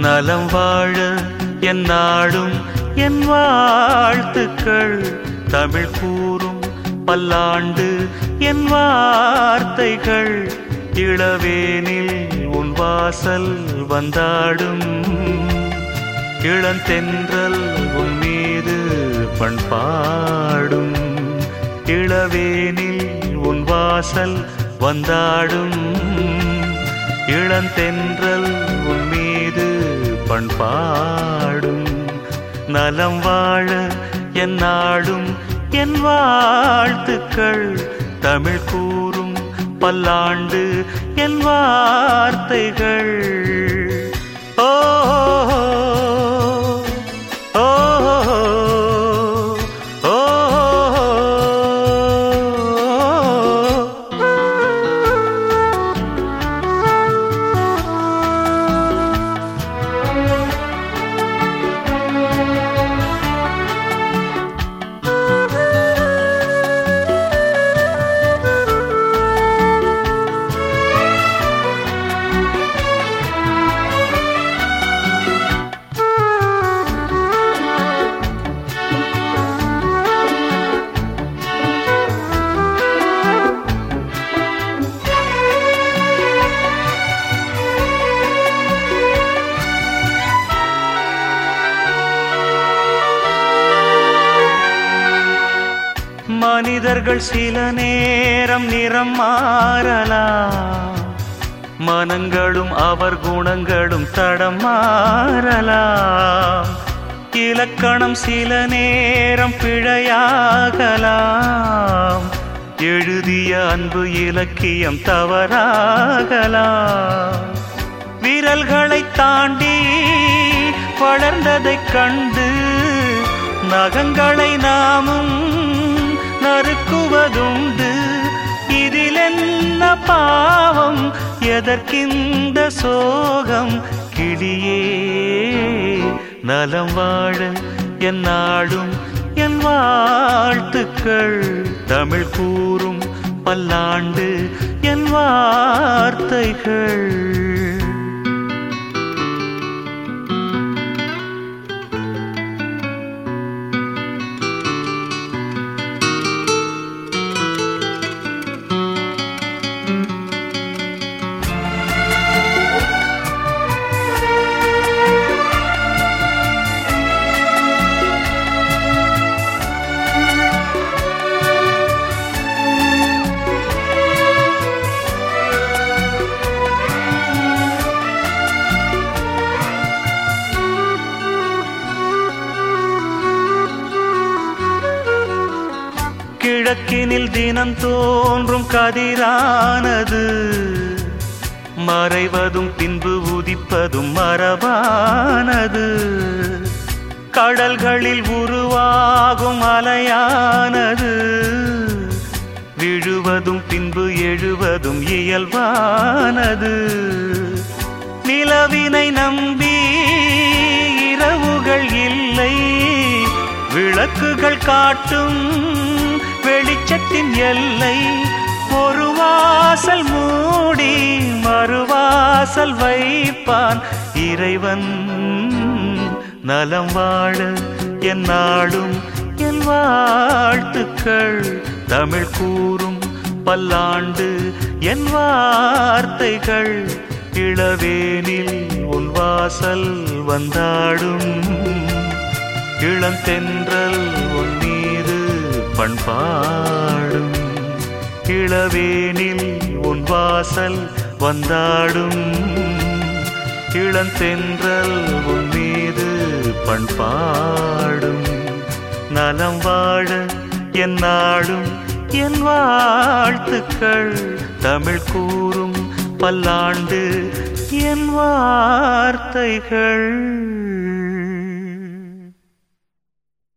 நலம் வாழ என் நாடும் என் வாழ்த்துக்கள். தமிழ் கூறும் பல்லாண்டு என் வார்த்தைகள். இளவேனில் உன் வாசல் வந்தாடும். இளந்தென்றல் உன் மீது பண்பாடும். இளவேனில் உன் வாசல் வந்தாடும். இளந்தென்றல் பண்பாடும் நலம் வாழ என் நாடும் என் வாழ்த்துக்கள். தமிழ் கூறும் பல்லாண்டு என் வார்த்தைகள். மனிதர்கள் சில நேரம் நிறம் மாறலாம். மனங்களும் அவர் குணங்களும் தடம் மாறலாம். இலக்கணம் சில நேரம் பிழையாகலாம். எழுதிய அன்பு இலக்கியம் தவறாகலாம். விரல்களை தாண்டி வளர்ந்ததைக் கண்டு நகங்களை நான் நறுக்குவதுண்டு இதிலென்ன பாவம்? எதற்கிந்த சோகம்? கிளியே நலம் வாழ என் நாடும் என் வாழ்த்துக்கள். தமிழ் கூறும் பல்லாண்டு என் வார்த்தைகள். கிழக்கினில் தினம் தோன்றும் கதிரானது. மறைவதும் பின்பு உதிப்பதும் மரபானது. கடல்களில் உருவாகும் அலையானது விழுவதும் பின்பு எழுவதும் இயல்பானது. நிலவினை நம்பி இரவுகள் இல்லை. விளக்குகள் காட்டும் வெளிச்சத்தின் எல்லை ஒரு வாசல் மூடி மறுவாசல் வைப்பான். இறைவன் நலம் வாழ என் நாளும் என் வாழ்த்துக்கள். தமிழ் கூறும் பல்லாண்டு என் வார்த்தைகள். இளவேனில் உன் வாசல் வந்தாடும் இளந்தென்றல் உன் பண்பாடும் இளவேனில் உன் வாசல் வந்தாடும். இளந்தென்றல் உன் மீது பண்பாடும் நலம் வாழ என் நாடும் என் வாழ்த்துக்கள். தமிழ் கூறும் பல்லாண்டு என் வார்த்தைகள்.